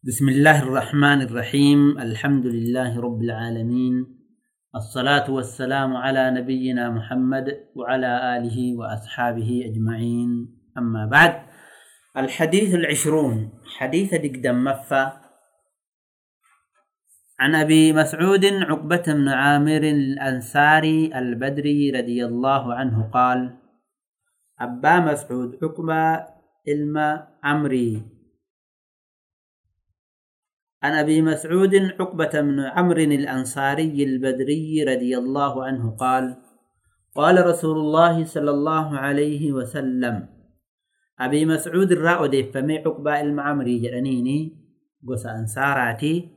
بسم الله الرحمن الرحيم. الحمد لله رب العالمين. الصلاة والسلام على نبينا محمد وعلى آله وأصحابه أجمعين. أما بعد الحديث العشرون حديث دقدم مفا عن أبي مسعود عقبة بن عامر الأنصاري البدري رضي الله عنه قال أبا مسعود عقبة إلما عمري عن أبي مسعود عقبة بن عمرو الأنصاري البدري رضي الله عنه قال قال رسول الله صلى الله عليه وسلم أبي مسعود الرأود فمي عقبة المعمري جرانيني قص أنصاراتي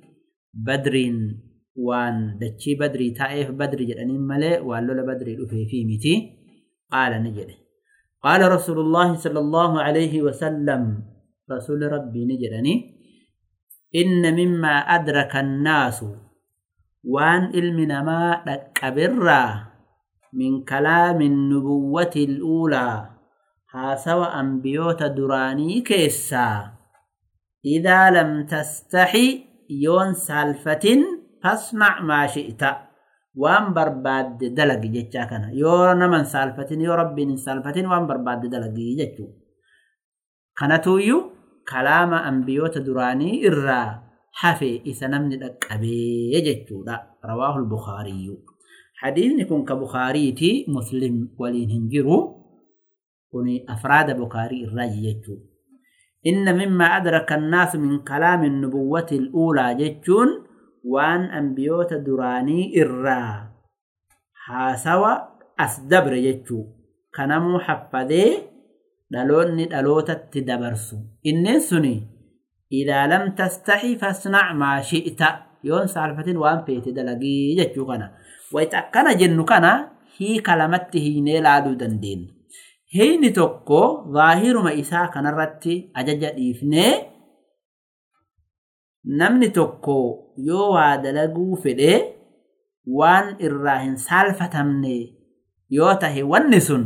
بدر وان دتشي بدري تائف بدر جرانين ملي وان لولا بدري الأفي في متي قال نجري. قال رسول الله صلى الله عليه وسلم رسول ربي نجرني. إن مما أدرك الناس. وان علمنا ما دكبرا من كلام النبوة الأولى. هاسوا أنبيوت دراني كيسا. إذا لم تستحي يون سالفة فاصنع ما شئت. وان برباد دلق جتشا كان. يو نمن سالفة يو ربي سالفة وان برباد دلق جتشو. كانتو يو كلام أنبيوت دراني إرّا حفي إثنم ندك أبي يجد رواه البخاري. حديث نكون كبخاري تي مسلم ولين هنجرو. وني أفراد بخاري إرى يجد إن مما أدرك الناس من كلام النبوة الأولى يجد وأن أنبيوت دراني إرّا حاسوا أسدبر يجد كنمو حفظيه dhaloonni dhalootatti dabarsu. Inneen suni idaa lam tastahi fasnac maa shi'ta. Yoon saalfatin waan feete dalagii jechuu kana. Wayita akkana jennu kana hiika lamatti hiinee laaluu dandeenya. Hiini tokko zaahiruma isaa kanarratti ajaja dhiifnee namni tokko yoo waa dalaguu fedhe waan irraa hin saalfatamne yoo tahe wanni sun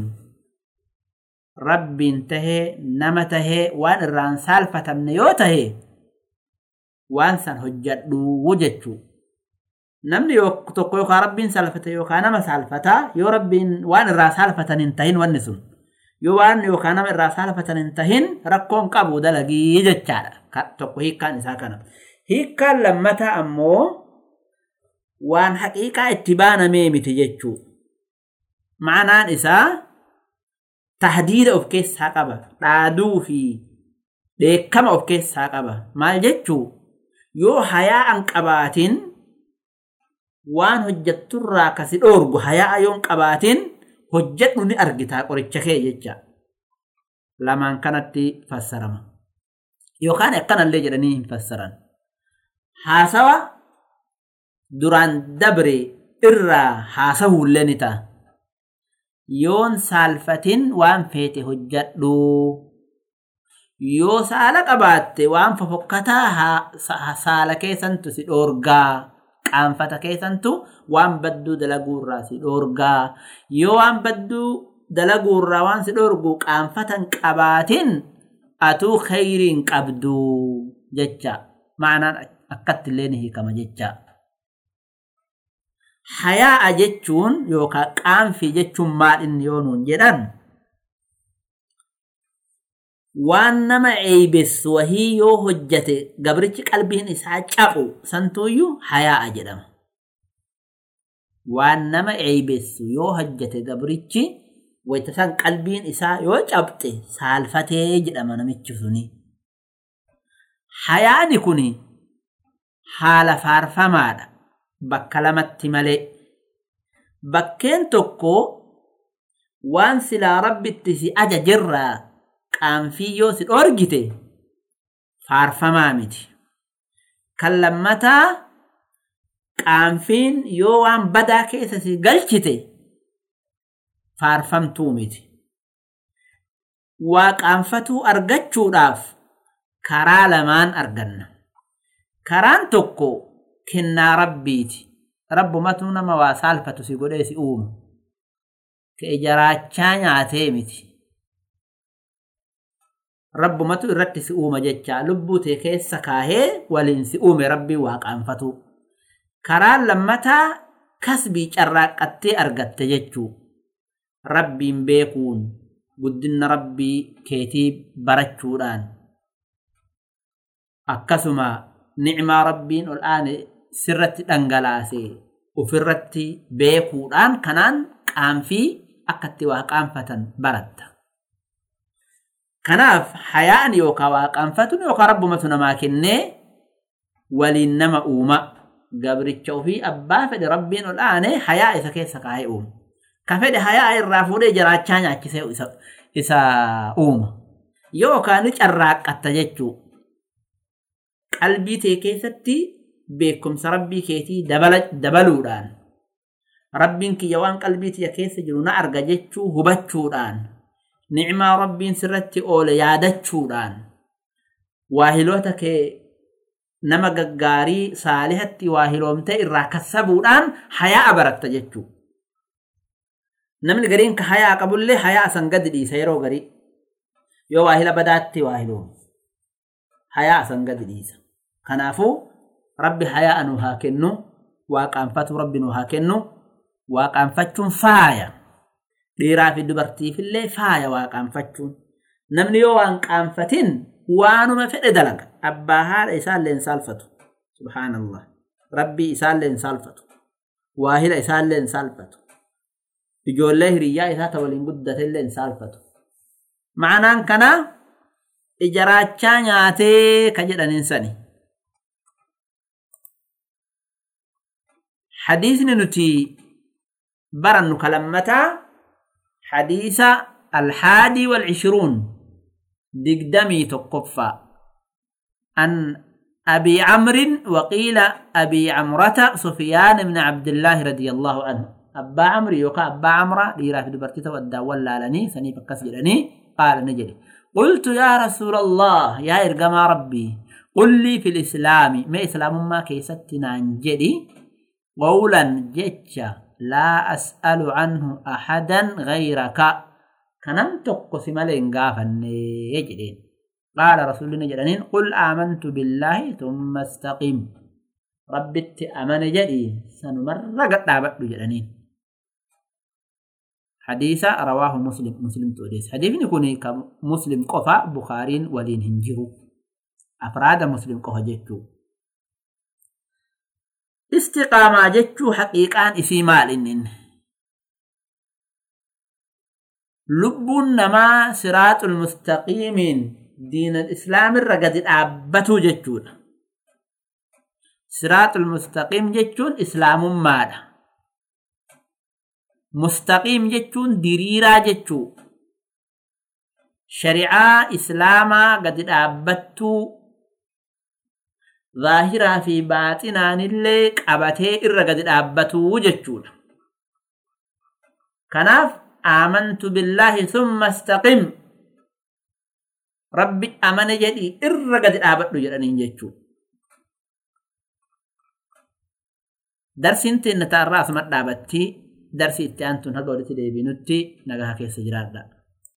rabbiin tahee nama tahee waan irraan saalfatamne yoo tahe waan san hojjadhuu jechuu. Namni tokko yookaan rabbiin saalfata yookaan nama saalfataa yoo rabbiin waan irraa saalfatan hin tahin wanni sun. Yoo waan yookaan nama irraa saalfatan hin tahin rakkoon qabu dalagii jechaadha. Tokko hiikkaan isaa kana. Hiikkaan lammataa ammoo waan haqiiqaa itti baanamee miti jechuu. Ma'anaan isaa tahdiida of keessaa qaba. Dhaaduu fi dheekkama of keessaa qaba. Maal jechuu? Yoo hayaa an qabaatin waan hojjatturraa kasi dhoorgu hayaa yoon qabaatin hojjedhu ni argitaa qoricha kee jecha. Lamaan kanatti fassarama. Yookaan akkanallee jedhanii hin fassaran. Haasawa duraan dabre irraa haasawuullee ni ta'a yoon saalfatin waan feete hojjadhu. Yoo saala qabaatte waan fofokkataa saala keessantu si dhoorgaa. Qaanfata keessantu waan badduu dalaguurraa si dhoorgaa. Yoo waan badduu dalaguurraa waan si dhoorgu qaanfatan qabaatin atuu khayriin qabdu jecha. Ma'anaan akkatti illee ni hiikama jecha. Hayaa'a jechuun yookaan qaanfii jechuun maal inni yoo nuun jedhan waan nama eeybessu wahii yoo hojjate gabrichi qalbiin isaa cabu santuuyyuu hayaa'a jedhama. Waan nama eeybessu yoo hojjate gabrichi wayita san qalbiin isaa yoo cabxe saalfatee jedhama namichi suni. Hayaani kun haala faarfamaadha. Bakka lamatti malee. Bakkeen tokko waan silaa rabbitti si ajajerraa qaanfii yoo si dhoorgite faarfamaa miti. Kan lammataa qaanfiin yoo waan badaa keessa si galchite faarfamtuu miti. Waa qaanfatuu argachuudhaaf karaa lamaan arganna. Karaan tokko kennaa rabbiiti. Rabbumatu nama waa saalfatu si godhee si uumu. Ka'e jaraachaa nyaatee miti. Rabbumatu irratti si uuma jecha lubbuu tee keessa kaahee waliin si uume rabbii waaqaanfatu. Karaan lammataa kasbii carraaqqattee argatte jechuu. Rabbiin beekuun guddina rabbii keetii barachuudhaan. Akkasuma nicmaa rabbiin ol aane sirratti dhangalaase ofirratti beekuudhaan kanaan qaanfii akka itti waaqaanfatan baratta. Kanaaf hayaan yookaan waaqaanfatuun yookaan rabbumatu namaa kennee waliin nama uuma. Gabricha ofii abbaa fedhe rabbiin ol aane hayaa isa keessa kaa'ee uuma. Ka fedhe hayaa irraa fuudhee jiraachaa nyaachisee isa uuma. Yookaan carraaqqatta jechuu. Qalbii tee keessatti beekumsa rabbii keetii dabaluudhaan. Rabbiin kiyya waan qalbii tiyya keessa jiru na arga jechuu hubachuudhaan. Nicmaa rabbiin sirratti oole yaadachuudhaan. Waahiloota kee nama gaggaarii saalihatti waahiloomtee irraa kassabuudhaan hayaa baratta jechuu. Namni gariin ka hayaa qabullee hayaa san gadi dhiisa yeroo garii. Yoo waahila badaatti waahiloome. Hayaa san gadi dhiisa. Kanaafuu rabbi hayaa nu haa kennu. Waaqaanfatu rabbi nu haa kennu. Waaqaanfachuun faaya. Dhiiraa fi dubartiifillee faaya waaqaanfachuun. Namni yoo waan qaanfatin waanuma fedhe dalaga. Abbaa haadha isaallee hin saalfatu. Subhaanallah. Rabbii isaallee hin saalfatu. Waahila isaallee hin saalfatu. Ijoollee hiriyyaa isaa ta waliin guddatellee hin saalfatu. Ma'anaan kanaa ijaraachaa nyaatee ka jedhaniin sani. Nuti barannu kalammataa hadiisa alhaadii wal ishiruun digdamii tokkoffaa an أبي عمرو وقيل أبي عمرة سفيان بن عبد الله رضي الله عنه. أبا عمرو يوكا أبا عمرة ليرا في دبرتي تودى ولا لني سني بكس جلني قال نجري قلت يا رسول الله يا إرقم ربي قل لي في الإسلام ما إسلام ما كيستنا نجري قولا جتشا لا أسأل عنه أحدا غيرك. كنم تقسم لنقافا يجرين. قال رسول الله قل آمنت بالله ثم استقم. ربت أمن جدي سنمر قد عبد حديث رواه مسلم مسلم توديس حديث يكون كمسلم قفا بخارين ولين هنجرو. أفراد مسلم قفا جتو استقامة جتو حقيقان إسي مال إنن لبون نما صراط المستقيمين دين الإسلام الرقد أبتو جتون صراط المستقيم جتون إسلام مالا مستقيم جتون ديريرا جتو شريعة إسلاما قد zaahiraa fi baaxinaanillee qabatee irra gadi dhaabbatuu jechuudha. Kanaaf aamantu billaahi summa istaqim rabbi amane jedhi irra gadi dhaabadhu jedhaniin jechuudha. Darsiin teenna taa'arraa asumat dhaabattii darsii itti aantuun haga walitti deebiinutti nagaa keessa jiraadha.